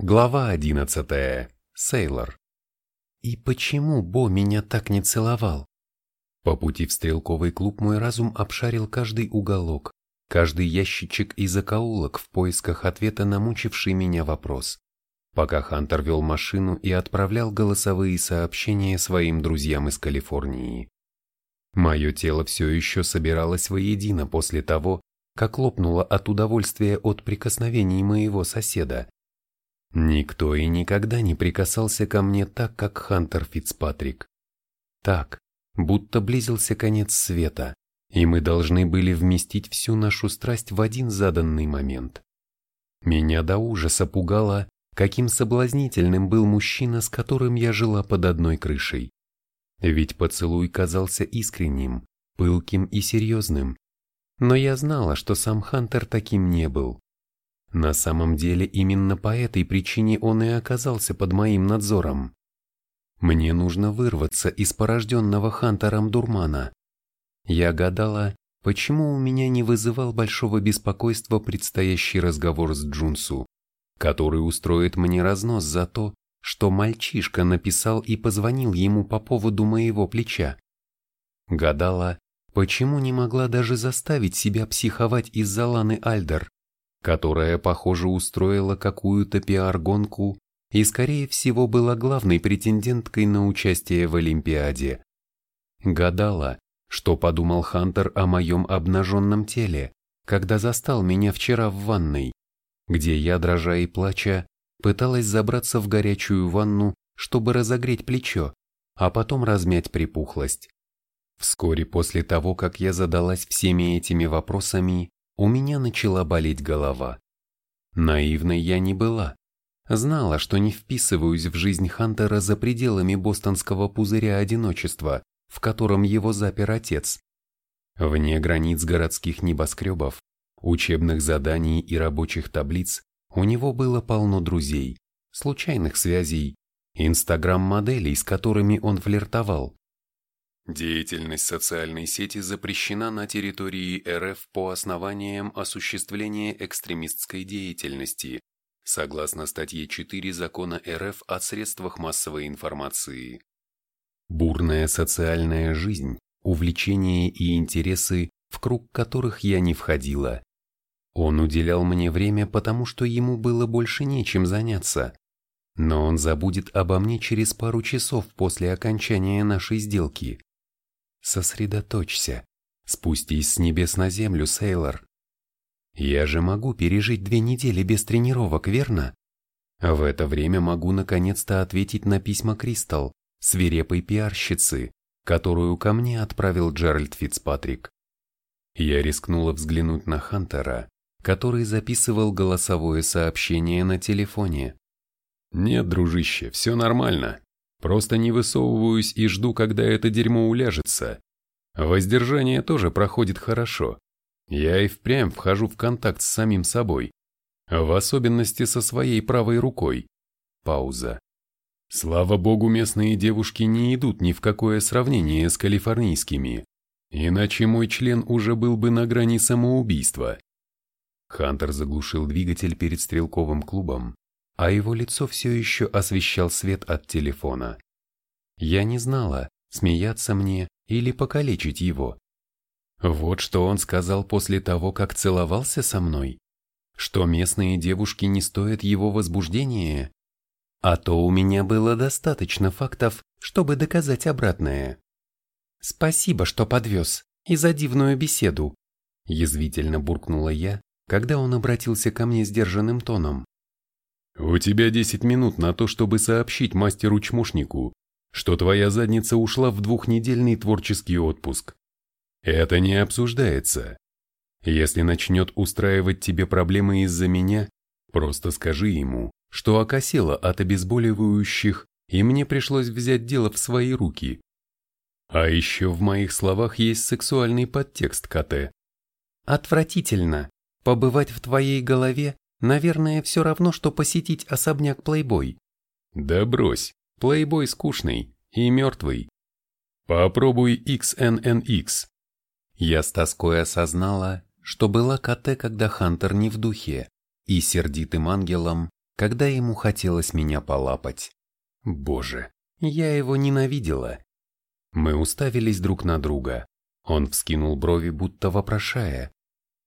Глава одиннадцатая. Сейлор. И почему Бо меня так не целовал? По пути в стрелковый клуб мой разум обшарил каждый уголок, каждый ящичек и закоулок в поисках ответа на мучивший меня вопрос. Пока Хантер вел машину и отправлял голосовые сообщения своим друзьям из Калифорнии. Мое тело все еще собиралось воедино после того, как лопнуло от удовольствия от прикосновений моего соседа. Никто и никогда не прикасался ко мне так, как Хантер Фицпатрик. Так, будто близился конец света, и мы должны были вместить всю нашу страсть в один заданный момент. Меня до ужаса пугало, каким соблазнительным был мужчина, с которым я жила под одной крышей. Ведь поцелуй казался искренним, пылким и серьезным. Но я знала, что сам Хантер таким не был. На самом деле именно по этой причине он и оказался под моим надзором. Мне нужно вырваться из порожденного Хантером дурмана. Я гадала, почему у меня не вызывал большого беспокойства предстоящий разговор с Джунсу, который устроит мне разнос за то, что мальчишка написал и позвонил ему по поводу моего плеча. Гадала, почему не могла даже заставить себя психовать из-за Ланы Альдер, которая, похоже, устроила какую-то пиар-гонку и, скорее всего, была главной претенденткой на участие в Олимпиаде. Гадала, что подумал Хантер о моем обнаженном теле, когда застал меня вчера в ванной, где я, дрожа и плача, пыталась забраться в горячую ванну, чтобы разогреть плечо, а потом размять припухлость. Вскоре после того, как я задалась всеми этими вопросами, у меня начала болеть голова. Наивной я не была. Знала, что не вписываюсь в жизнь Хантера за пределами бостонского пузыря одиночества, в котором его запер отец. Вне границ городских небоскребов, учебных заданий и рабочих таблиц у него было полно друзей, случайных связей, инстаграм-моделей, с которыми он флиртовал, Деятельность социальной сети запрещена на территории РФ по основаниям осуществления экстремистской деятельности, согласно статье 4 Закона РФ о средствах массовой информации. Бурная социальная жизнь, увлечения и интересы, в круг которых я не входила. Он уделял мне время, потому что ему было больше нечем заняться. Но он забудет обо мне через пару часов после окончания нашей сделки. Сосредоточься. Спустись с небес на землю, Сейлор. Я же могу пережить две недели без тренировок, верно? В это время могу наконец-то ответить на письма Кристал, свирепой пиарщицы, которую ко мне отправил Джеральд Фицпатрик. Я рискнула взглянуть на Хантера, который записывал голосовое сообщение на телефоне. «Нет, дружище, все нормально. Просто не высовываюсь и жду, когда это дерьмо уляжется. Воздержание тоже проходит хорошо. Я и впрямь вхожу в контакт с самим собой. В особенности со своей правой рукой. Пауза. Слава богу, местные девушки не идут ни в какое сравнение с калифорнийскими. Иначе мой член уже был бы на грани самоубийства. Хантер заглушил двигатель перед стрелковым клубом, а его лицо все еще освещал свет от телефона. Я не знала, смеяться мне или покалечить его. Вот что он сказал после того, как целовался со мной, что местные девушки не стоят его возбуждения, а то у меня было достаточно фактов, чтобы доказать обратное. «Спасибо, что подвез, и за дивную беседу», язвительно буркнула я, когда он обратился ко мне сдержанным тоном. «У тебя десять минут на то, чтобы сообщить мастеру-чмошнику, что твоя задница ушла в двухнедельный творческий отпуск. Это не обсуждается. Если начнет устраивать тебе проблемы из-за меня, просто скажи ему, что окосела от обезболивающих, и мне пришлось взять дело в свои руки. А еще в моих словах есть сексуальный подтекст, КТ. Отвратительно. Побывать в твоей голове Наверное, все равно, что посетить особняк Плейбой. Да брось, Плейбой скучный и мертвый. Попробуй XNNX. Я с тоской осознала, что была КТ, когда Хантер не в духе, и сердитым ангелом, когда ему хотелось меня полапать. Боже, я его ненавидела. Мы уставились друг на друга. Он вскинул брови, будто вопрошая.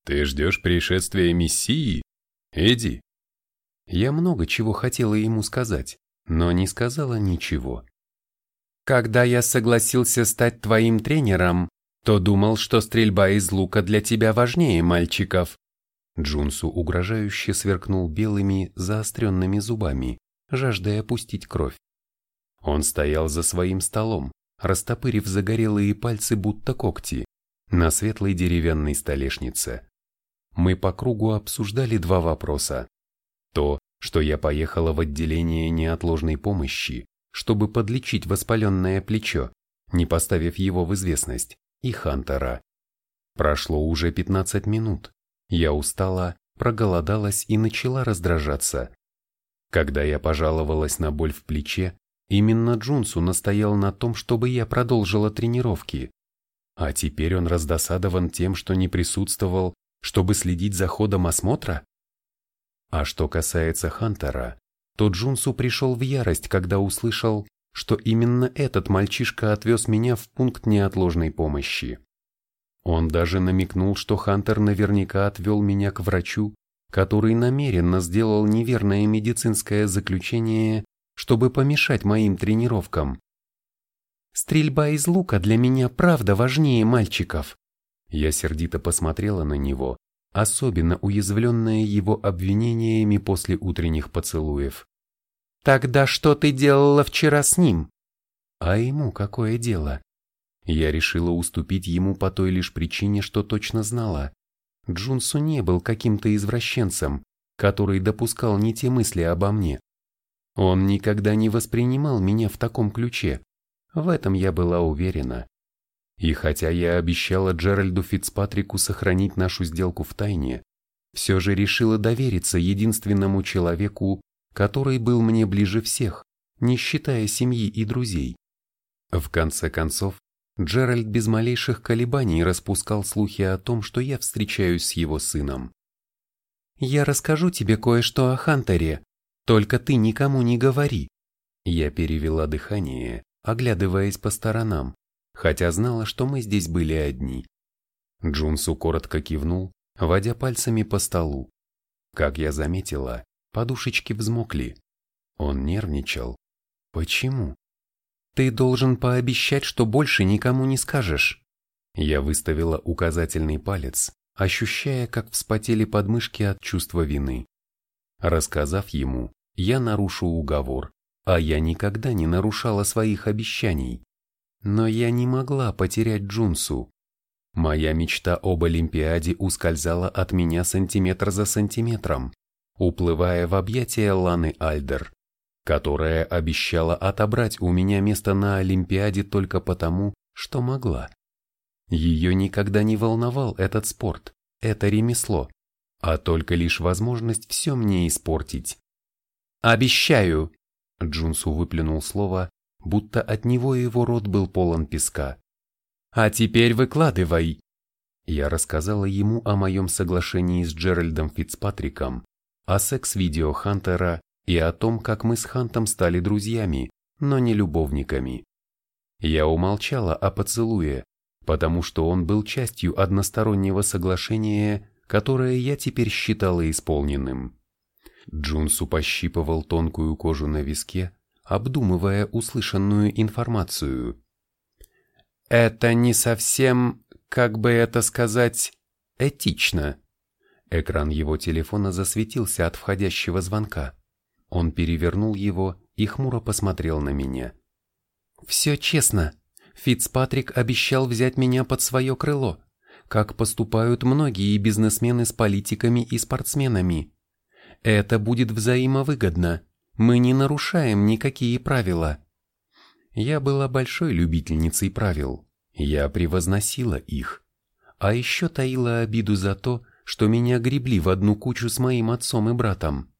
«Ты ждешь пришествия Мессии? Эдди?» Я много чего хотела ему сказать, но не сказала ничего. «Когда я согласился стать твоим тренером, то думал, что стрельба из лука для тебя важнее мальчиков». Джунсу угрожающе сверкнул белыми, заостренными зубами, жаждая пустить кровь. Он стоял за своим столом, растопырив загорелые пальцы будто когти, на светлой деревянной столешнице. Мы по кругу обсуждали два вопроса. То, что я поехала в отделение неотложной помощи, чтобы подлечить воспаленное плечо, не поставив его в известность, и Хантера. Прошло уже 15 минут. Я устала, проголодалась и начала раздражаться. Когда я пожаловалась на боль в плече, Именно Джунсу настоял на том, чтобы я продолжила тренировки. А теперь он раздосадован тем, что не присутствовал, чтобы следить за ходом осмотра? А что касается Хантера, то Джунсу пришел в ярость, когда услышал, что именно этот мальчишка отвез меня в пункт неотложной помощи. Он даже намекнул, что Хантер наверняка отвел меня к врачу, который намеренно сделал неверное медицинское заключение чтобы помешать моим тренировкам. Стрельба из лука для меня правда важнее мальчиков. Я сердито посмотрела на него, особенно уязвленная его обвинениями после утренних поцелуев. «Тогда что ты делала вчера с ним?» «А ему какое дело?» Я решила уступить ему по той лишь причине, что точно знала. Джунсу не был каким-то извращенцем, который допускал не те мысли обо мне. Он никогда не воспринимал меня в таком ключе. В этом я была уверена. И хотя я обещала Джеральду Фицпатрику сохранить нашу сделку в тайне, все же решила довериться единственному человеку, который был мне ближе всех, не считая семьи и друзей. В конце концов, Джеральд без малейших колебаний распускал слухи о том, что я встречаюсь с его сыном. «Я расскажу тебе кое-что о Хантере», только ты никому не говори. Я перевела дыхание, оглядываясь по сторонам, хотя знала, что мы здесь были одни. Джунсу коротко кивнул, водя пальцами по столу. Как я заметила, подушечки взмокли. Он нервничал. Почему? Ты должен пообещать, что больше никому не скажешь. Я выставила указательный палец, ощущая, как вспотели подмышки от чувства вины. Рассказав ему, я нарушу уговор, а я никогда не нарушала своих обещаний. Но я не могла потерять Джунсу. Моя мечта об Олимпиаде ускользала от меня сантиметр за сантиметром, уплывая в объятия Ланы Альдер, которая обещала отобрать у меня место на Олимпиаде только потому, что могла. Ее никогда не волновал этот спорт, это ремесло а только лишь возможность все мне испортить. «Обещаю!» Джунсу выплюнул слово, будто от него его рот был полон песка. «А теперь выкладывай!» Я рассказала ему о моем соглашении с Джеральдом Фицпатриком, о секс-видео Хантера и о том, как мы с Хантом стали друзьями, но не любовниками. Я умолчала о поцелуе, потому что он был частью одностороннего соглашения которое я теперь считала исполненным. Джунсу пощипывал тонкую кожу на виске, обдумывая услышанную информацию. «Это не совсем, как бы это сказать, этично». Экран его телефона засветился от входящего звонка. Он перевернул его и хмуро посмотрел на меня. «Все честно. Фицпатрик обещал взять меня под свое крыло как поступают многие бизнесмены с политиками и спортсменами. Это будет взаимовыгодно. Мы не нарушаем никакие правила. Я была большой любительницей правил. Я превозносила их. А еще таила обиду за то, что меня гребли в одну кучу с моим отцом и братом.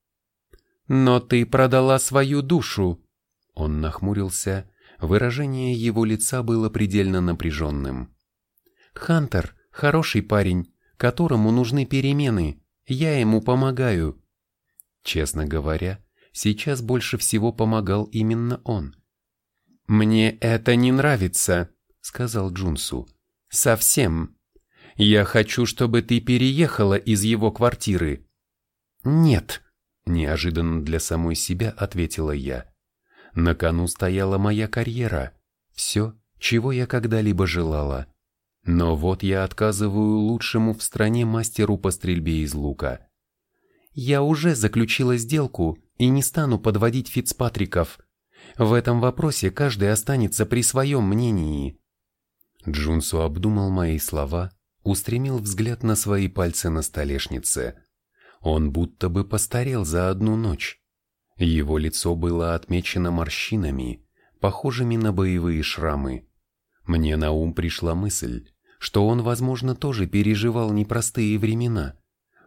«Но ты продала свою душу!» Он нахмурился, выражение его лица было предельно напряженным. «Хантер, Хороший парень, которому нужны перемены. Я ему помогаю. Честно говоря, сейчас больше всего помогал именно он. «Мне это не нравится», — сказал Джунсу. «Совсем. Я хочу, чтобы ты переехала из его квартиры». «Нет», — неожиданно для самой себя ответила я. На кону стояла моя карьера, все, чего я когда-либо желала. Но вот я отказываю лучшему в стране мастеру по стрельбе из лука. Я уже заключила сделку и не стану подводить Фицпатриков. В этом вопросе каждый останется при своем мнении. Джунсу обдумал мои слова, устремил взгляд на свои пальцы на столешнице. Он будто бы постарел за одну ночь. Его лицо было отмечено морщинами, похожими на боевые шрамы. Мне на ум пришла мысль, что он, возможно, тоже переживал непростые времена,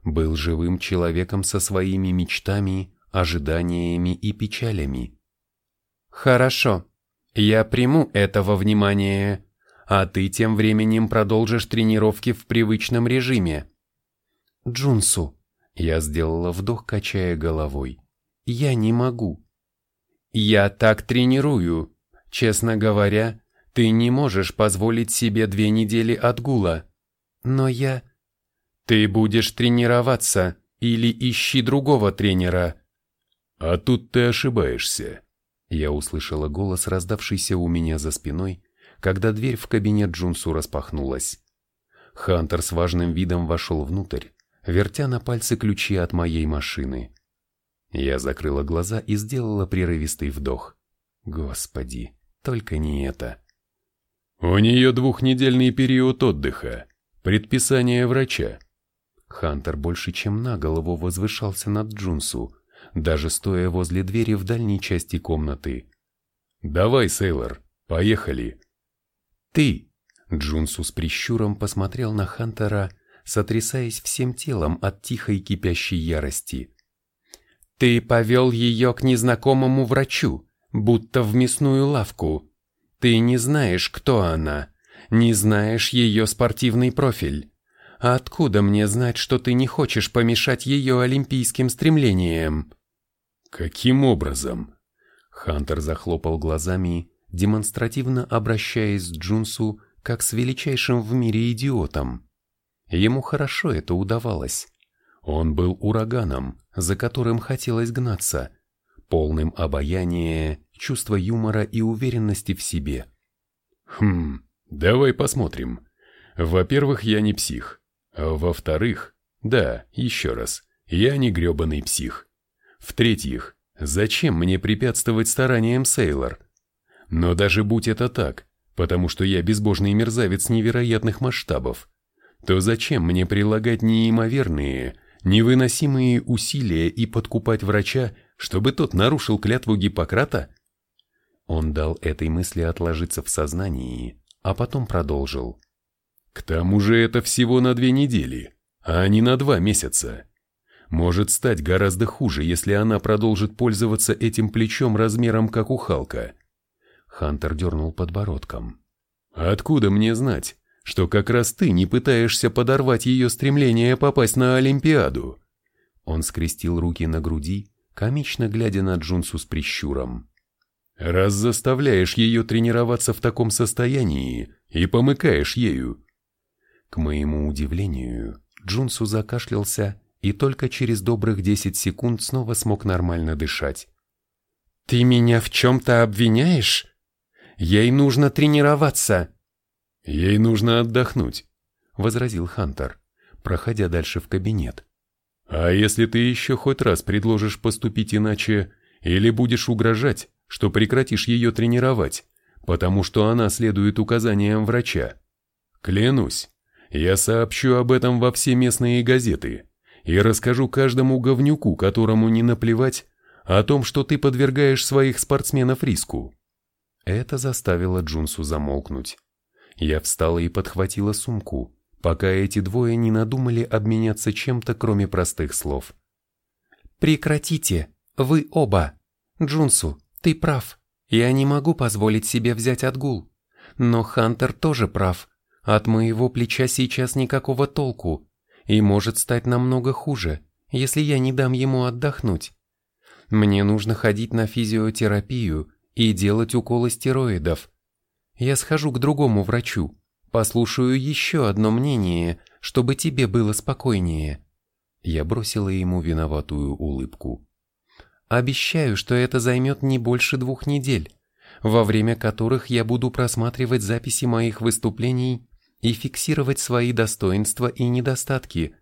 был живым человеком со своими мечтами, ожиданиями и печалями. «Хорошо, я приму это во внимание, а ты тем временем продолжишь тренировки в привычном режиме». «Джунсу», — я сделала вдох, качая головой, — «я не могу». «Я так тренирую. Честно говоря, ты не можешь позволить себе две недели отгула. Но я...» «Ты будешь тренироваться или ищи другого тренера». «А тут ты ошибаешься». Я услышала голос, раздавшийся у меня за спиной, когда дверь в кабинет Джунсу распахнулась. Хантер с важным видом вошел внутрь, вертя на пальцы ключи от моей машины. Я закрыла глаза и сделала прерывистый вдох. Господи, только не это. У нее двухнедельный период отдыха. Предписание врача. Хантер больше чем на голову возвышался над Джунсу, даже стоя возле двери в дальней части комнаты. «Давай, Сейлор, поехали!» «Ты!» Джунсу с прищуром посмотрел на Хантера, сотрясаясь всем телом от тихой кипящей ярости. «Ты повел ее к незнакомому врачу, будто в мясную лавку. Ты не знаешь, кто она, не знаешь ее спортивный профиль. А откуда мне знать, что ты не хочешь помешать ее олимпийским стремлениям? Каким образом? Хантер захлопал глазами, демонстративно обращаясь к Джунсу как с величайшим в мире идиотом. Ему хорошо это удавалось. Он был ураганом, за которым хотелось гнаться, полным обаяния, чувства юмора и уверенности в себе. Хм, давай посмотрим. Во-первых, я не псих. Во-вторых, да, еще раз, я не гребаный псих. В-третьих, зачем мне препятствовать стараниям Сейлор? Но даже будь это так, потому что я безбожный мерзавец невероятных масштабов, то зачем мне прилагать неимоверные, невыносимые усилия и подкупать врача, чтобы тот нарушил клятву Гиппократа? Он дал этой мысли отложиться в сознании, а потом продолжил. К тому же это всего на две недели, а не на два месяца. Может стать гораздо хуже, если она продолжит пользоваться этим плечом размером как у Халка. Хантер дернул подбородком. Откуда мне знать, что как раз ты не пытаешься подорвать ее стремление попасть на Олимпиаду? Он скрестил руки на груди, комично глядя на Джунсу с прищуром. Раз заставляешь ее тренироваться в таком состоянии и помыкаешь ею, к моему удивлению, Джунсу закашлялся и только через добрых десять секунд снова смог нормально дышать. «Ты меня в чем-то обвиняешь? Ей нужно тренироваться!» «Ей нужно отдохнуть», — возразил Хантер, проходя дальше в кабинет. «А если ты еще хоть раз предложишь поступить иначе или будешь угрожать, что прекратишь ее тренировать, потому что она следует указаниям врача, клянусь, я сообщу об этом во все местные газеты и расскажу каждому говнюку, которому не наплевать, о том, что ты подвергаешь своих спортсменов риску. Это заставило Джунсу замолкнуть. Я встала и подхватила сумку, пока эти двое не надумали обменяться чем-то, кроме простых слов. «Прекратите! Вы оба! Джунсу, ты прав. Я не могу позволить себе взять отгул. Но Хантер тоже прав. От моего плеча сейчас никакого толку, и может стать намного хуже, если я не дам ему отдохнуть? Мне нужно ходить на физиотерапию и делать уколы стероидов. Я схожу к другому врачу, послушаю еще одно мнение, чтобы тебе было спокойнее. Я бросила ему виноватую улыбку. Обещаю, что это займет не больше двух недель, во время которых я буду просматривать записи моих выступлений и фиксировать свои достоинства и недостатки.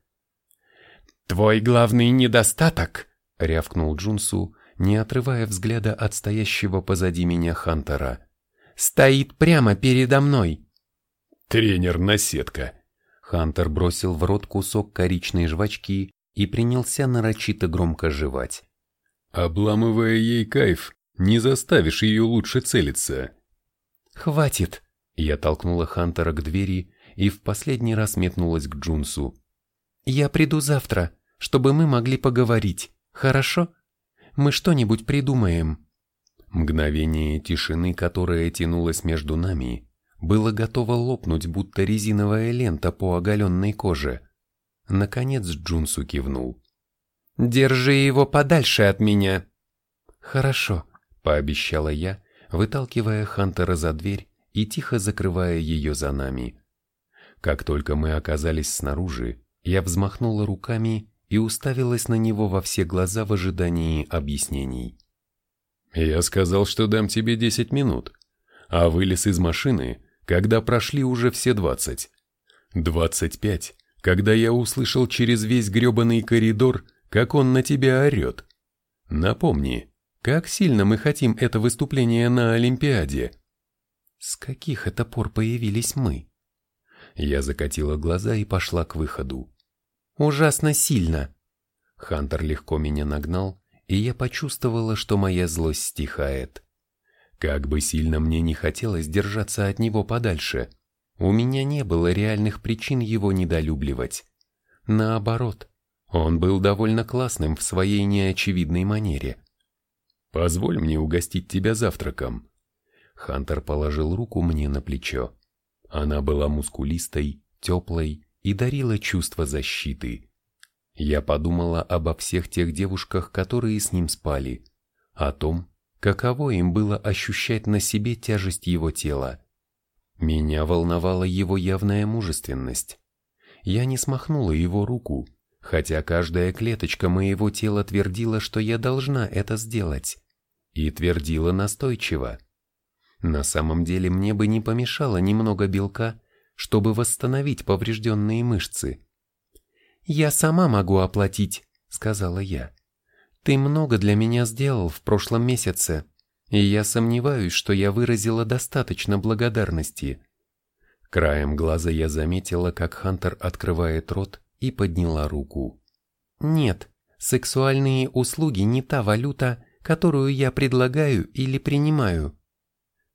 «Твой главный недостаток», — рявкнул Джунсу, не отрывая взгляда от стоящего позади меня Хантера, — «стоит прямо передо мной». «Тренер-наседка», Хантер бросил в рот кусок коричной жвачки и принялся нарочито громко жевать. Обламывая ей кайф, не заставишь ее лучше целиться. «Хватит!» Я толкнула Хантера к двери и в последний раз метнулась к Джунсу. «Я приду завтра, чтобы мы могли поговорить, хорошо? Мы что-нибудь придумаем». Мгновение тишины, которое тянулось между нами, было готово лопнуть, будто резиновая лента по оголенной коже. Наконец Джунсу кивнул. «Держи его подальше от меня!» «Хорошо», — пообещала я, выталкивая Хантера за дверь и тихо закрывая ее за нами. Как только мы оказались снаружи, я взмахнула руками и уставилась на него во все глаза в ожидании объяснений. «Я сказал, что дам тебе десять минут, а вылез из машины, когда прошли уже все двадцать. Двадцать пять, когда я услышал через весь гребаный коридор, как он на тебя орет. Напомни, как сильно мы хотим это выступление на Олимпиаде?» С каких это пор появились мы? Я закатила глаза и пошла к выходу. Ужасно сильно. Хантер легко меня нагнал, и я почувствовала, что моя злость стихает. Как бы сильно мне не хотелось держаться от него подальше, у меня не было реальных причин его недолюбливать. Наоборот, он был довольно классным в своей неочевидной манере. «Позволь мне угостить тебя завтраком», Хантер положил руку мне на плечо. Она была мускулистой, теплой и дарила чувство защиты. Я подумала обо всех тех девушках, которые с ним спали, о том, каково им было ощущать на себе тяжесть его тела. Меня волновала его явная мужественность. Я не смахнула его руку, хотя каждая клеточка моего тела твердила, что я должна это сделать. И твердила настойчиво. На самом деле мне бы не помешало немного белка, чтобы восстановить поврежденные мышцы. «Я сама могу оплатить», — сказала я. «Ты много для меня сделал в прошлом месяце, и я сомневаюсь, что я выразила достаточно благодарности». Краем глаза я заметила, как Хантер открывает рот и подняла руку. «Нет, сексуальные услуги не та валюта, которую я предлагаю или принимаю.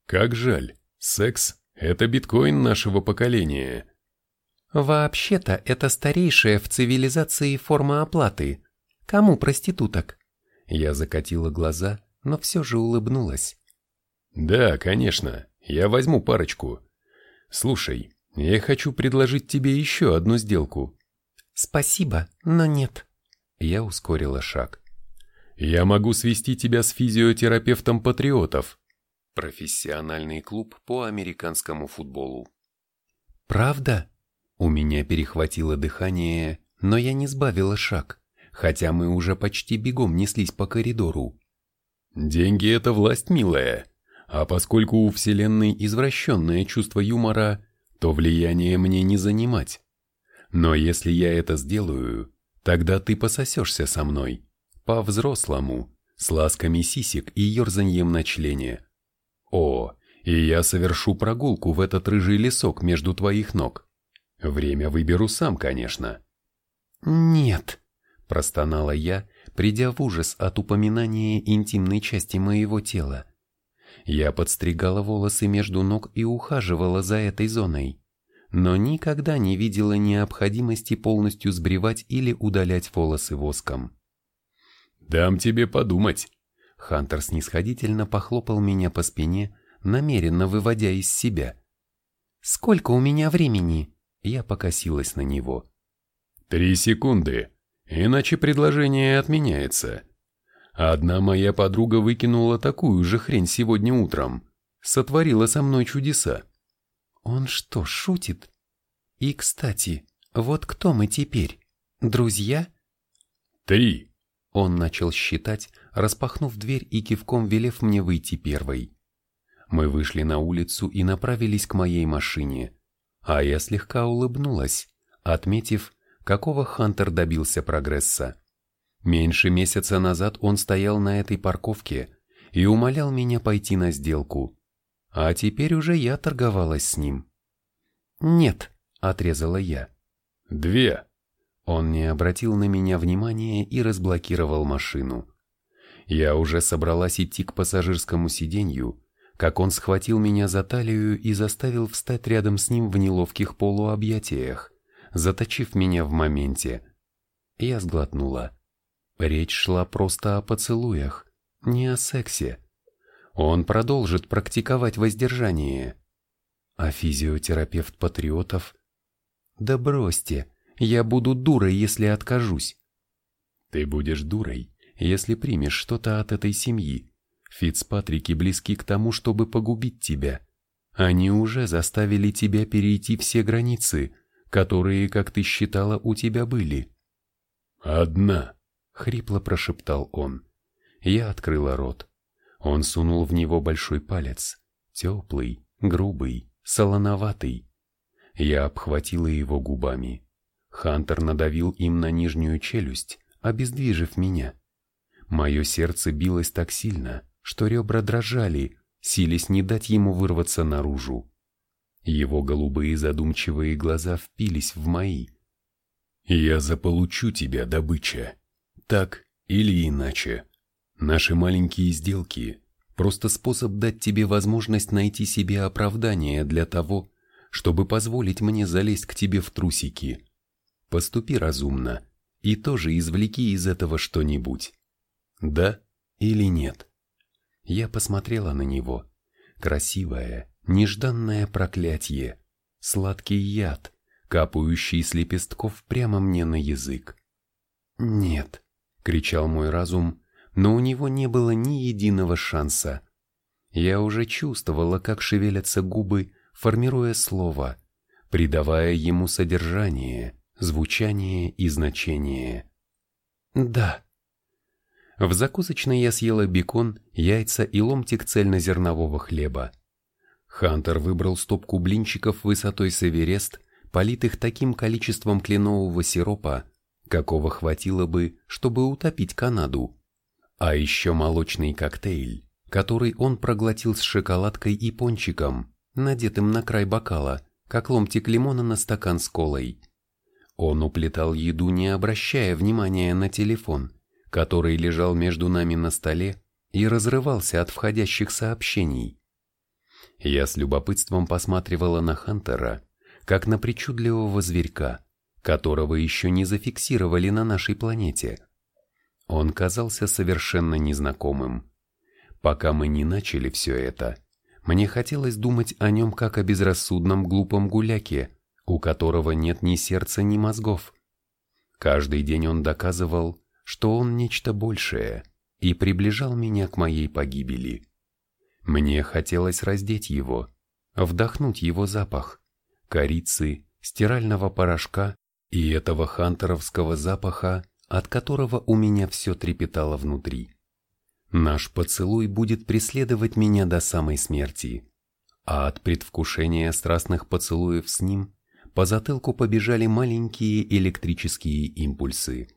Как жаль, секс – это биткоин нашего поколения. Вообще-то это старейшая в цивилизации форма оплаты. Кому проституток? Я закатила глаза, но все же улыбнулась. Да, конечно, я возьму парочку. Слушай, я хочу предложить тебе еще одну сделку. Спасибо, но нет. Я ускорила шаг. Я могу свести тебя с физиотерапевтом патриотов. Профессиональный клуб по американскому футболу. Правда? У меня перехватило дыхание, но я не сбавила шаг, хотя мы уже почти бегом неслись по коридору. Деньги — это власть, милая. А поскольку у Вселенной извращенное чувство юмора, то влияние мне не занимать. Но если я это сделаю, тогда ты пососешься со мной. По-взрослому, с ласками сисек и ерзаньем на члене. О, и я совершу прогулку в этот рыжий лесок между твоих ног. Время выберу сам, конечно. Нет, простонала я, придя в ужас от упоминания интимной части моего тела. Я подстригала волосы между ног и ухаживала за этой зоной, но никогда не видела необходимости полностью сбривать или удалять волосы воском. «Дам тебе подумать», Хантер снисходительно похлопал меня по спине, намеренно выводя из себя. «Сколько у меня времени?» Я покосилась на него. «Три секунды. иначе предложение отменяется. Одна моя подруга выкинула такую же хрень сегодня утром, сотворила со мной чудеса. Он что, шутит? И, кстати, вот кто мы теперь? Друзья? Три. Он начал считать, распахнув дверь и кивком велев мне выйти первой. Мы вышли на улицу и направились к моей машине, а я слегка улыбнулась, отметив, какого Хантер добился прогресса. Меньше месяца назад он стоял на этой парковке и умолял меня пойти на сделку, а теперь уже я торговалась с ним. «Нет», — отрезала я. «Две». Он не обратил на меня внимания и разблокировал машину. Я уже собралась идти к пассажирскому сиденью, как он схватил меня за талию и заставил встать рядом с ним в неловких полуобъятиях, заточив меня в моменте. Я сглотнула. Речь шла просто о поцелуях, не о сексе. Он продолжит практиковать воздержание. А физиотерапевт патриотов? Да бросьте, я буду дурой, если откажусь. Ты будешь дурой, если примешь что-то от этой семьи. Фицпатрики близки к тому, чтобы погубить тебя. Они уже заставили тебя перейти все границы, которые, как ты считала, у тебя были. «Одна», — хрипло прошептал он. Я открыла рот. Он сунул в него большой палец, теплый, грубый, солоноватый. Я обхватила его губами. Хантер надавил им на нижнюю челюсть, обездвижив меня. Мое сердце билось так сильно, что ребра дрожали, сились не дать ему вырваться наружу. Его голубые задумчивые глаза впились в мои. «Я заполучу тебя, добыча. Так или иначе. Наши маленькие сделки — просто способ дать тебе возможность найти себе оправдание для того, чтобы позволить мне залезть к тебе в трусики. Поступи разумно и тоже извлеки из этого что-нибудь. Да или нет? Я посмотрела на него. Красивое, нежданное проклятие. Сладкий яд, капающий с лепестков прямо мне на язык. «Нет», — кричал мой разум, но у него не было ни единого шанса. Я уже чувствовала, как шевелятся губы, формируя слово, придавая ему содержание, звучание и значение. «Да». В закусочной я съела бекон, яйца и ломтик цельнозернового хлеба. Хантер выбрал стопку блинчиков высотой с Эверест, политых таким количеством кленового сиропа, какого хватило бы, чтобы утопить Канаду. А еще молочный коктейль, который он проглотил с шоколадкой и пончиком, надетым на край бокала, как ломтик лимона на стакан с колой. Он уплетал еду, не обращая внимания на телефон, который лежал между нами на столе и разрывался от входящих сообщений. Я с любопытством посматривала на Хантера, как на причудливого зверька, которого еще не зафиксировали на нашей планете. Он казался совершенно незнакомым. Пока мы не начали все это, мне хотелось думать о нем как о безрассудном глупом гуляке, у которого нет ни сердца, ни мозгов. Каждый день он доказывал, что он нечто большее, и приближал меня к моей погибели. Мне хотелось раздеть его, вдохнуть его запах, корицы, стирального порошка и этого хантеровского запаха, от которого у меня все трепетало внутри. Наш поцелуй будет преследовать меня до самой смерти, а от предвкушения страстных поцелуев с ним по затылку побежали маленькие электрические импульсы.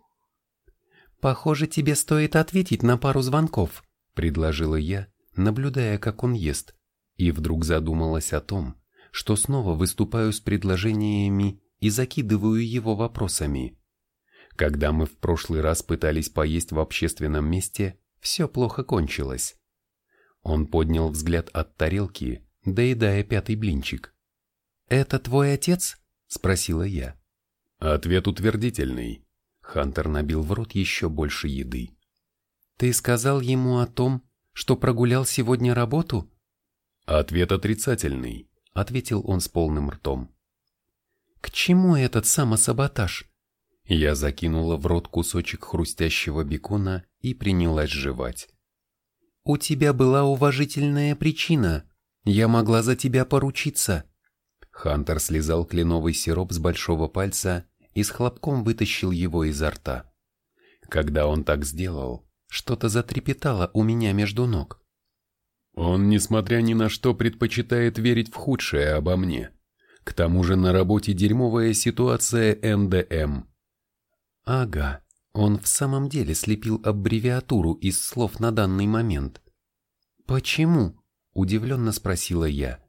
«Похоже, тебе стоит ответить на пару звонков», — предложила я, наблюдая, как он ест, и вдруг задумалась о том, что снова выступаю с предложениями и закидываю его вопросами. Когда мы в прошлый раз пытались поесть в общественном месте, все плохо кончилось. Он поднял взгляд от тарелки, доедая пятый блинчик. «Это твой отец?» — спросила я. Ответ утвердительный. Хантер набил в рот еще больше еды. «Ты сказал ему о том, что прогулял сегодня работу?» Ответ отрицательный, ответил он с полным ртом. «К чему этот самосаботаж? Я закинула в рот кусочек хрустящего бекона и принялась жевать. «У тебя была уважительная причина. Я могла за тебя поручиться». Хантер слезал кленовый сироп с большого пальца и с хлопком вытащил его изо рта. Когда он так сделал, что-то затрепетало у меня между ног. Он, несмотря ни на что, предпочитает верить в худшее обо мне. К тому же на работе дерьмовая ситуация НДМ. Ага, он в самом деле слепил аббревиатуру из слов на данный момент. «Почему?» – удивленно спросила я.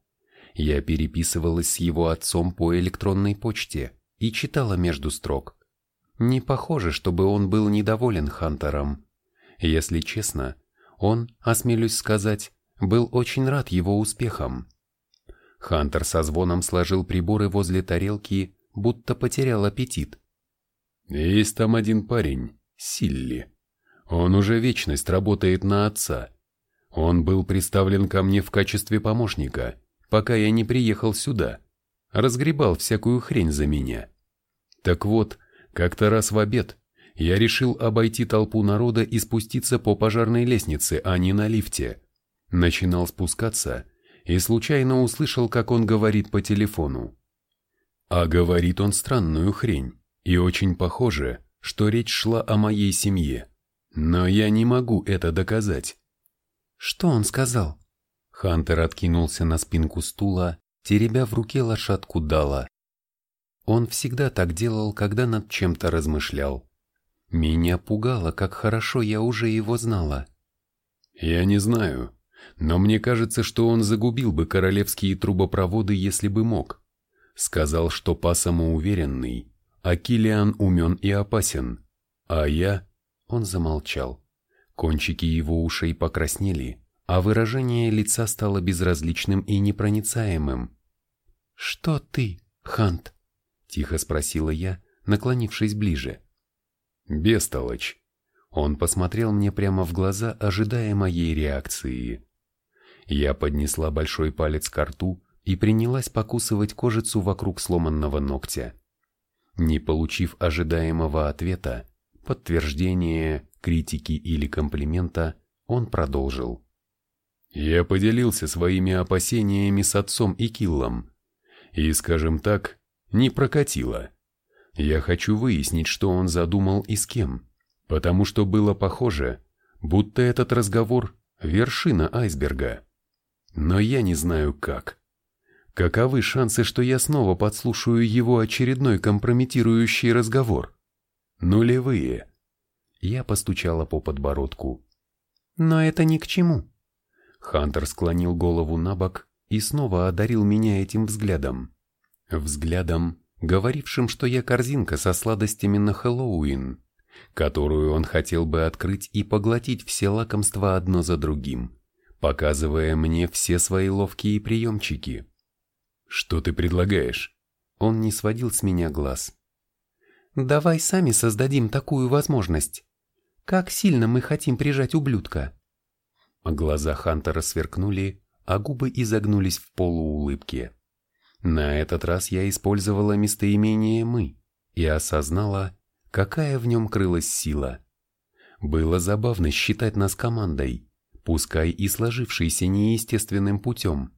Я переписывалась с его отцом по электронной почте и читала между строк. Не похоже, чтобы он был недоволен Хантером. Если честно, он, осмелюсь сказать, был очень рад его успехам. Хантер со звоном сложил приборы возле тарелки, будто потерял аппетит. Есть там один парень, Силли. Он уже вечность работает на отца. Он был представлен ко мне в качестве помощника, пока я не приехал сюда. Разгребал всякую хрень за меня. Так вот, как-то раз в обед я решил обойти толпу народа и спуститься по пожарной лестнице, а не на лифте. Начинал спускаться и случайно услышал, как он говорит по телефону. А говорит он странную хрень. И очень похоже, что речь шла о моей семье. Но я не могу это доказать. Что он сказал? Хантер откинулся на спинку стула, теребя в руке лошадку Дала. Он всегда так делал, когда над чем-то размышлял. Меня пугало, как хорошо я уже его знала. Я не знаю, но мне кажется, что он загубил бы королевские трубопроводы, если бы мог. Сказал, что по самоуверенный, а Килиан умен и опасен. А я... Он замолчал. Кончики его ушей покраснели, а выражение лица стало безразличным и непроницаемым. «Что ты, Хант?» — тихо спросила я, наклонившись ближе. «Бестолочь». Он посмотрел мне прямо в глаза, ожидая моей реакции. Я поднесла большой палец к рту и принялась покусывать кожицу вокруг сломанного ногтя. Не получив ожидаемого ответа, подтверждения, критики или комплимента, он продолжил. Я поделился своими опасениями с отцом и Киллом. И, скажем так, не прокатило. Я хочу выяснить, что он задумал и с кем, потому что было похоже, будто этот разговор – вершина айсберга. Но я не знаю как. Каковы шансы, что я снова подслушаю его очередной компрометирующий разговор? Нулевые. Я постучала по подбородку. Но это ни к чему. Хантер склонил голову на бок и снова одарил меня этим взглядом. Взглядом, говорившим, что я корзинка со сладостями на Хэллоуин, которую он хотел бы открыть и поглотить все лакомства одно за другим, показывая мне все свои ловкие приемчики. «Что ты предлагаешь?» Он не сводил с меня глаз. «Давай сами создадим такую возможность. Как сильно мы хотим прижать ублюдка?» Глаза Хантера сверкнули, а губы изогнулись в полуулыбке. На этот раз я использовала местоимение «мы» и осознала, какая в нем крылась сила. Было забавно считать нас командой, пускай и сложившейся неестественным путем.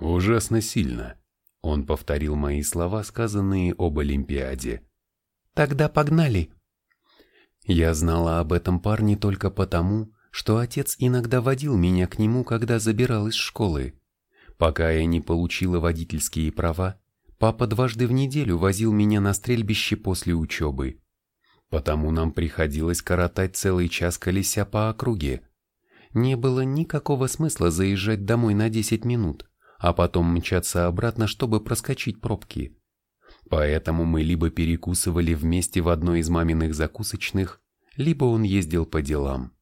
Ужасно сильно. Он повторил мои слова, сказанные об Олимпиаде. Тогда погнали. Я знала об этом парне только потому, что отец иногда водил меня к нему, когда забирал из школы. Пока я не получила водительские права, папа дважды в неделю возил меня на стрельбище после учебы. Потому нам приходилось коротать целый час колеся по округе. Не было никакого смысла заезжать домой на 10 минут а потом мчаться обратно, чтобы проскочить пробки. Поэтому мы либо перекусывали вместе в одной из маминых закусочных, либо он ездил по делам.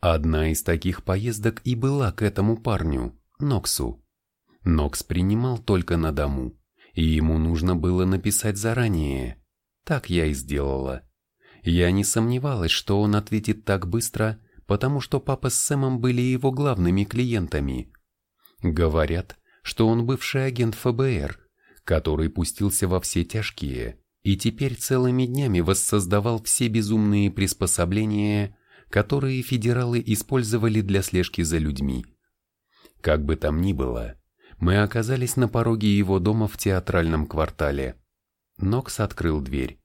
Одна из таких поездок и была к этому парню, Ноксу. Нокс принимал только на дому, и ему нужно было написать заранее. Так я и сделала. Я не сомневалась, что он ответит так быстро, потому что папа с Сэмом были его главными клиентами, Говорят, что он бывший агент ФБР, который пустился во все тяжкие и теперь целыми днями воссоздавал все безумные приспособления, которые федералы использовали для слежки за людьми. Как бы там ни было, мы оказались на пороге его дома в театральном квартале. Нокс открыл дверь.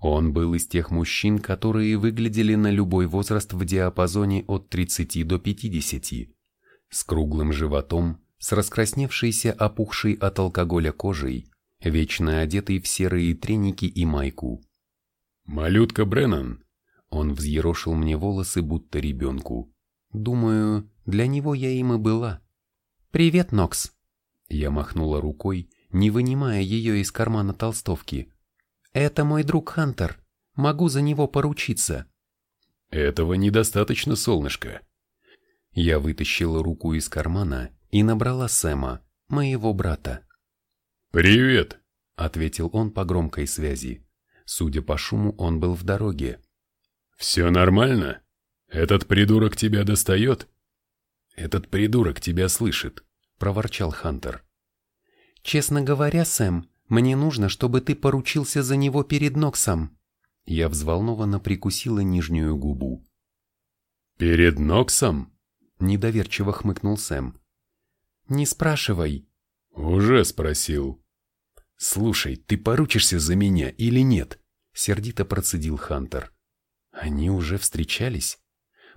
Он был из тех мужчин, которые выглядели на любой возраст в диапазоне от 30 до 50, с круглым животом, с раскрасневшейся опухшей от алкоголя кожей, вечно одетый в серые треники и майку. «Малютка Бреннан!» Он взъерошил мне волосы, будто ребенку. Думаю, для него я им и была. «Привет, Нокс!» Я махнула рукой, не вынимая ее из кармана толстовки. «Это мой друг Хантер. Могу за него поручиться». «Этого недостаточно, солнышко». Я вытащила руку из кармана и набрала Сэма, моего брата. «Привет», — ответил он по громкой связи. Судя по шуму, он был в дороге. «Все нормально? Этот придурок тебя достает?» «Этот придурок тебя слышит», — проворчал Хантер. «Честно говоря, Сэм, мне нужно, чтобы ты поручился за него перед Ноксом». Я взволнованно прикусила нижнюю губу. «Перед Ноксом?» — недоверчиво хмыкнул Сэм. «Не спрашивай». «Уже спросил». «Слушай, ты поручишься за меня или нет?» — сердито процедил Хантер. Они уже встречались?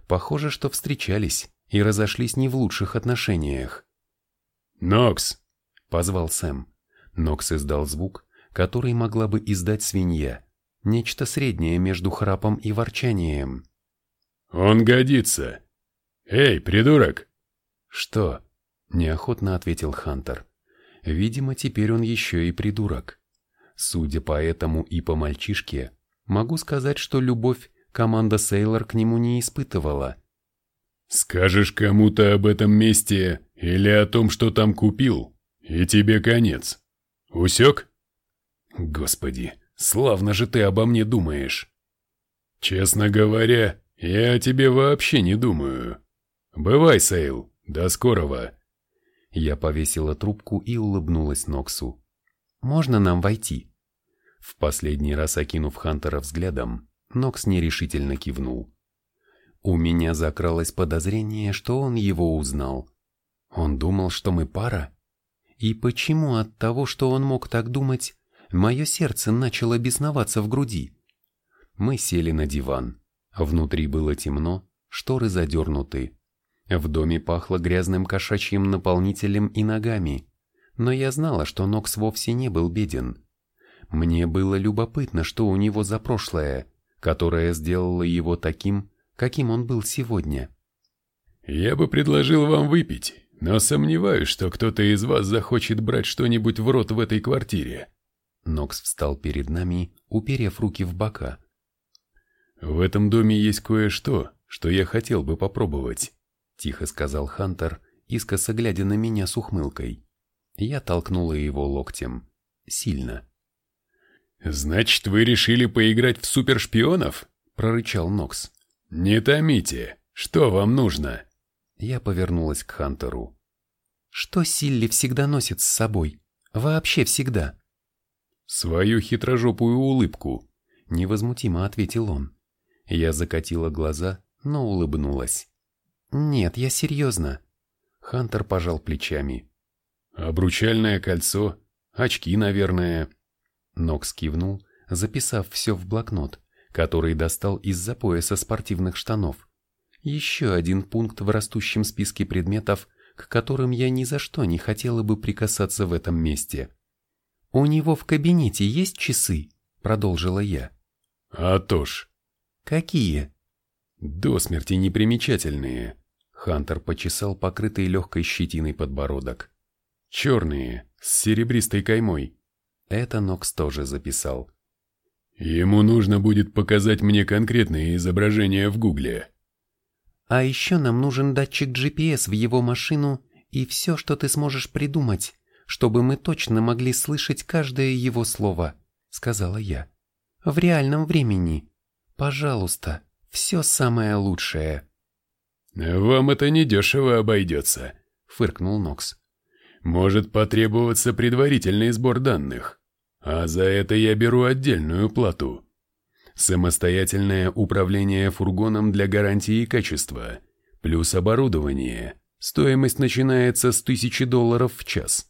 Похоже, что встречались и разошлись не в лучших отношениях. «Нокс!» — позвал Сэм. Нокс издал звук, который могла бы издать свинья. Нечто среднее между храпом и ворчанием. «Он годится! Эй, придурок!» «Что?» — неохотно ответил Хантер. «Видимо, теперь он еще и придурок. Судя по этому и по мальчишке, могу сказать, что любовь команда Сейлор к нему не испытывала. «Скажешь кому-то об этом месте или о том, что там купил, и тебе конец. Усек?» «Господи, славно же ты обо мне думаешь!» «Честно говоря, я о тебе вообще не думаю. Бывай, Сейл, до скорого!» Я повесила трубку и улыбнулась Ноксу. «Можно нам войти?» В последний раз окинув Хантера взглядом, Нокс нерешительно кивнул. У меня закралось подозрение, что он его узнал. Он думал, что мы пара? И почему от того, что он мог так думать, мое сердце начало бесноваться в груди? Мы сели на диван. Внутри было темно, шторы задернуты. В доме пахло грязным кошачьим наполнителем и ногами. Но я знала, что Нокс вовсе не был беден. Мне было любопытно, что у него за прошлое, которое сделало его таким, каким он был сегодня. «Я бы предложил вам выпить, но сомневаюсь, что кто-то из вас захочет брать что-нибудь в рот в этой квартире». Нокс встал перед нами, уперев руки в бока. «В этом доме есть кое-что, что я хотел бы попробовать», — тихо сказал Хантер, искоса глядя на меня с ухмылкой. Я толкнула его локтем. Сильно. «Значит, вы решили поиграть в супершпионов?» — прорычал Нокс. «Не томите. Что вам нужно?» Я повернулась к Хантеру. «Что Силли всегда носит с собой? Вообще всегда?» «Свою хитрожопую улыбку», — невозмутимо ответил он. Я закатила глаза, но улыбнулась. «Нет, я серьезно». Хантер пожал плечами. «Обручальное кольцо, очки, наверное». Нокс кивнул, записав все в блокнот, который достал из-за пояса спортивных штанов. Еще один пункт в растущем списке предметов, к которым я ни за что не хотела бы прикасаться в этом месте. «У него в кабинете есть часы?» — продолжила я. «А то ж». «Какие?» «До смерти непримечательные». Хантер почесал покрытый легкой щетиной подбородок. «Черные, с серебристой каймой». Это Нокс тоже записал. «Ему нужно будет показать мне конкретные изображения в Гугле». «А еще нам нужен датчик GPS в его машину и все, что ты сможешь придумать, чтобы мы точно могли слышать каждое его слово», — сказала я. «В реальном времени. Пожалуйста, все самое лучшее». «Вам это недешево обойдется», — фыркнул Нокс. «Может потребоваться предварительный сбор данных. А за это я беру отдельную плату. Самостоятельное управление фургоном для гарантии качества, плюс оборудование. Стоимость начинается с 1000 долларов в час.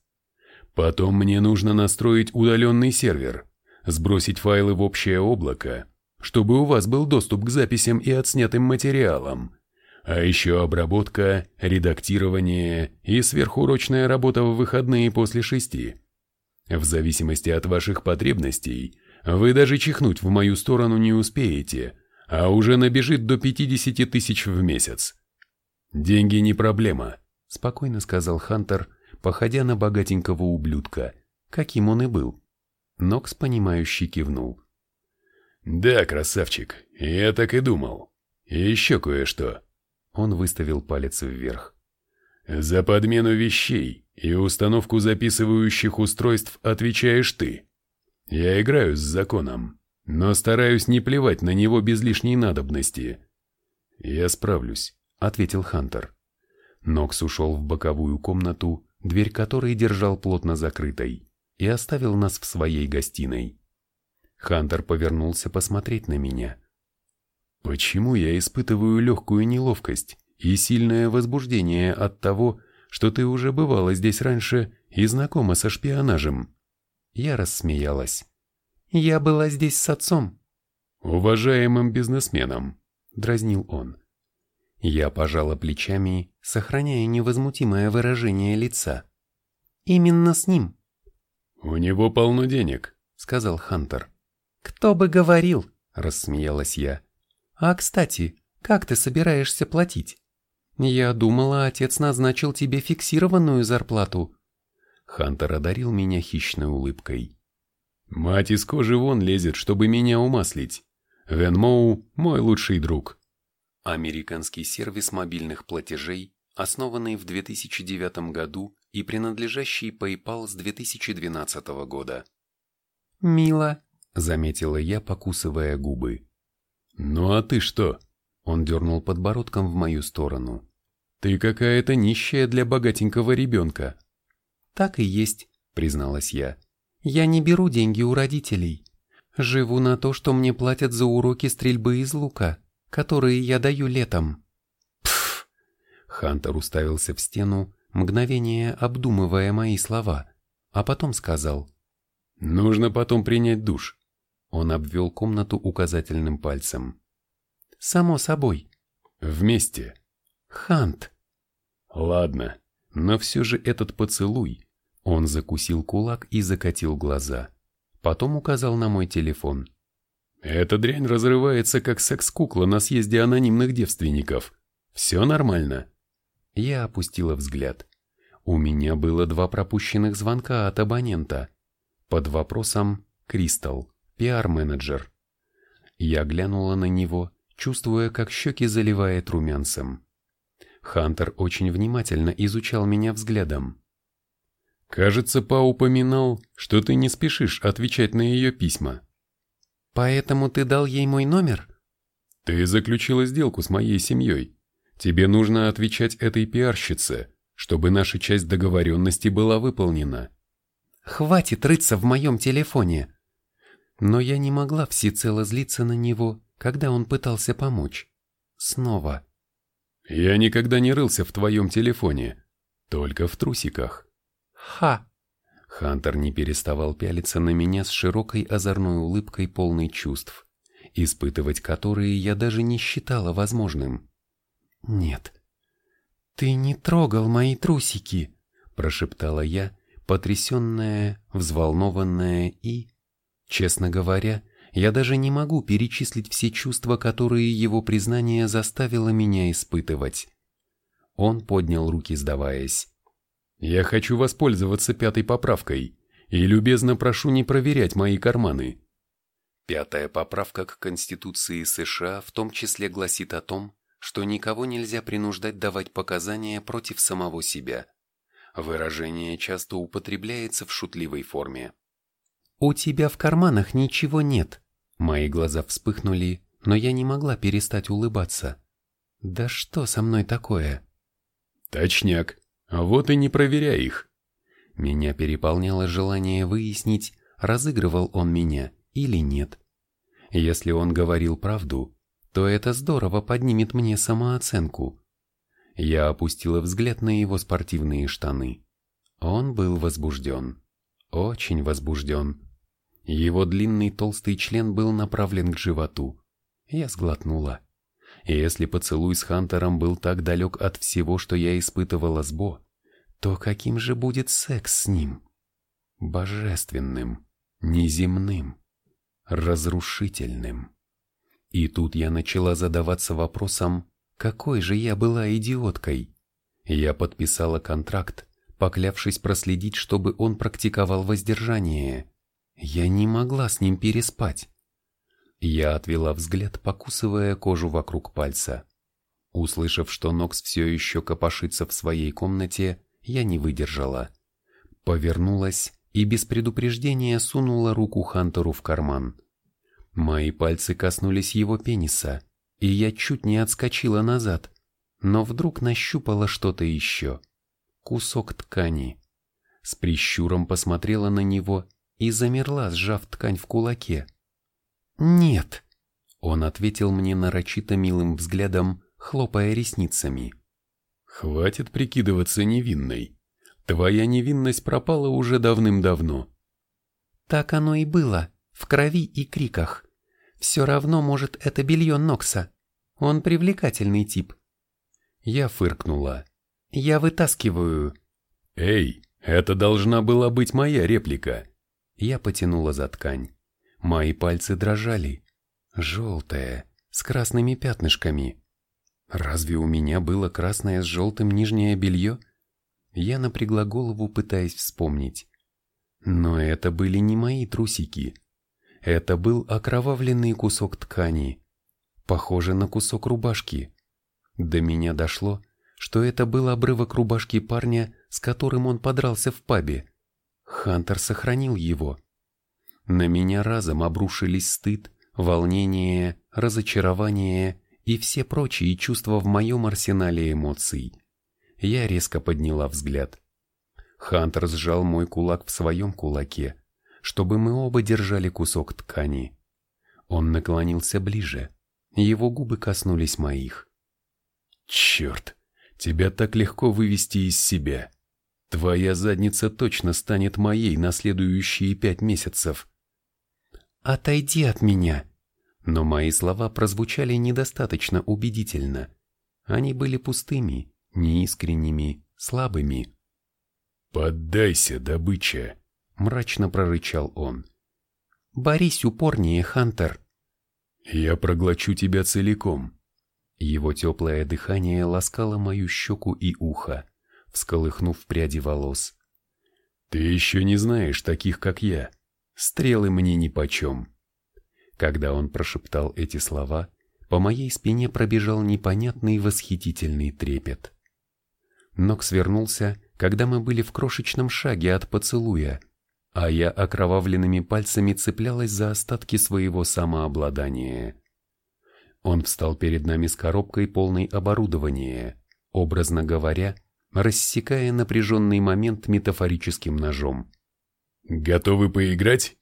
Потом мне нужно настроить удаленный сервер, сбросить файлы в общее облако, чтобы у вас был доступ к записям и отснятым материалам, а еще обработка, редактирование и сверхурочная работа в выходные после шести. В зависимости от ваших потребностей, вы даже чихнуть в мою сторону не успеете, а уже набежит до 50 тысяч в месяц. Деньги не проблема, спокойно сказал Хантер, походя на богатенького ублюдка, каким он и был. Нокс, понимающий, кивнул. «Да, красавчик, я так и думал. И еще кое-что. Он выставил палец вверх. «За подмену вещей и установку записывающих устройств отвечаешь ты. Я играю с законом, но стараюсь не плевать на него без лишней надобности». «Я справлюсь», — ответил Хантер. Нокс ушел в боковую комнату, дверь которой держал плотно закрытой, и оставил нас в своей гостиной. Хантер повернулся посмотреть на меня. Почему я испытываю легкую неловкость и сильное возбуждение от того, что ты уже бывала здесь раньше и знакома со шпионажем? Я рассмеялась. Я была здесь с отцом. Уважаемым бизнесменом, дразнил он. Я пожала плечами, сохраняя невозмутимое выражение лица. Именно с ним. У него полно денег, сказал Хантер. Кто бы говорил, рассмеялась я. А, кстати, как ты собираешься платить? Я думала, отец назначил тебе фиксированную зарплату. Хантер одарил меня хищной улыбкой. Мать из кожи вон лезет, чтобы меня умаслить. Венмоу – мой лучший друг. Американский сервис мобильных платежей, основанный в 2009 году и принадлежащий PayPal с 2012 года. «Мило», — заметила я, покусывая губы. «Ну а ты что?» Он дернул подбородком в мою сторону. «Ты какая-то нищая для богатенького ребенка». «Так и есть», — призналась я. «Я не беру деньги у родителей. Живу на то, что мне платят за уроки стрельбы из лука, которые я даю летом». «Пф!» Хантер уставился в стену, мгновение обдумывая мои слова, а потом сказал. «Нужно потом принять душ. Он обвел комнату указательным пальцем. «Само собой». «Вместе». «Хант». «Ладно, но все же этот поцелуй». Он закусил кулак и закатил глаза. Потом указал на мой телефон. «Эта дрянь разрывается, как секс-кукла на съезде анонимных девственников. Все нормально?» Я опустила взгляд. У меня было два пропущенных звонка от абонента. Под вопросом «Кристалл» пиар-менеджер. Я глянула на него, чувствуя, как щеки заливает румянцем. Хантер очень внимательно изучал меня взглядом. «Кажется, Па упоминал, что ты не спешишь отвечать на ее письма». «Поэтому ты дал ей мой номер?» «Ты заключила сделку с моей семьей. Тебе нужно отвечать этой пиарщице, чтобы наша часть договоренности была выполнена». «Хватит рыться в моем телефоне!» Но я не могла всецело злиться на него, когда он пытался помочь. Снова. «Я никогда не рылся в твоем телефоне, только в трусиках». «Ха!» Хантер не переставал пялиться на меня с широкой озорной улыбкой полной чувств, испытывать которые я даже не считала возможным. «Нет». «Ты не трогал мои трусики», – прошептала я, потрясенная, взволнованная и Честно говоря, я даже не могу перечислить все чувства, которые его признание заставило меня испытывать. Он поднял руки, сдаваясь. «Я хочу воспользоваться пятой поправкой и любезно прошу не проверять мои карманы». Пятая поправка к Конституции США в том числе гласит о том, что никого нельзя принуждать давать показания против самого себя. Выражение часто употребляется в шутливой форме. «У тебя в карманах ничего нет». Мои глаза вспыхнули, но я не могла перестать улыбаться. «Да что со мной такое?» «Точняк. А вот и не проверяй их». Меня переполняло желание выяснить, разыгрывал он меня или нет. Если он говорил правду, то это здорово поднимет мне самооценку. Я опустила взгляд на его спортивные штаны. Он был возбужден. Очень возбужден. Его длинный толстый член был направлен к животу. Я сглотнула. И если поцелуй с Хантером был так далек от всего, что я испытывала с Бо, то каким же будет секс с ним? Божественным, неземным, разрушительным. И тут я начала задаваться вопросом, какой же я была идиоткой. Я подписала контракт, поклявшись проследить, чтобы он практиковал воздержание. Я не могла с ним переспать. Я отвела взгляд, покусывая кожу вокруг пальца. Услышав, что Нокс все еще копошится в своей комнате, я не выдержала. Повернулась и без предупреждения сунула руку Хантеру в карман. Мои пальцы коснулись его пениса, и я чуть не отскочила назад, но вдруг нащупала что-то еще. Кусок ткани. С прищуром посмотрела на него и замерла, сжав ткань в кулаке. «Нет!» Он ответил мне нарочито милым взглядом, хлопая ресницами. «Хватит прикидываться невинной. Твоя невинность пропала уже давным-давно». «Так оно и было, в крови и криках. Все равно, может, это белье Нокса. Он привлекательный тип». Я фыркнула. «Я вытаскиваю». «Эй, это должна была быть моя реплика». Я потянула за ткань. Мои пальцы дрожали. Желтая, с красными пятнышками. Разве у меня было красное с желтым нижнее белье? Я напрягла голову, пытаясь вспомнить. Но это были не мои трусики. Это был окровавленный кусок ткани, похоже на кусок рубашки. До меня дошло, что это был обрывок рубашки парня, с которым он подрался в пабе. Хантер сохранил его. На меня разом обрушились стыд, волнение, разочарование и все прочие чувства в моем арсенале эмоций. Я резко подняла взгляд. Хантер сжал мой кулак в своем кулаке, чтобы мы оба держали кусок ткани. Он наклонился ближе. Его губы коснулись моих. «Черт, тебя так легко вывести из себя. Твоя задница точно станет моей на следующие пять месяцев». «Отойди от меня!» Но мои слова прозвучали недостаточно убедительно. Они были пустыми, неискренними, слабыми. «Поддайся, добыча!» — мрачно прорычал он. «Борись упорнее, Хантер!» «Я проглочу тебя целиком!» Его теплое дыхание ласкало мою щеку и ухо, всколыхнув пряди волос. «Ты еще не знаешь таких, как я. Стрелы мне нипочем!» Когда он прошептал эти слова, по моей спине пробежал непонятный восхитительный трепет. Нокс вернулся, когда мы были в крошечном шаге от поцелуя, а я окровавленными пальцами цеплялась за остатки своего самообладания. Он встал перед нами с коробкой полной оборудования, образно говоря, рассекая напряженный момент метафорическим ножом. «Готовы поиграть?»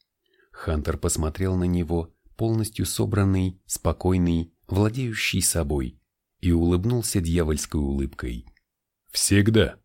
Хантер посмотрел на него, полностью собранный, спокойный, владеющий собой, и улыбнулся дьявольской улыбкой. «Всегда!»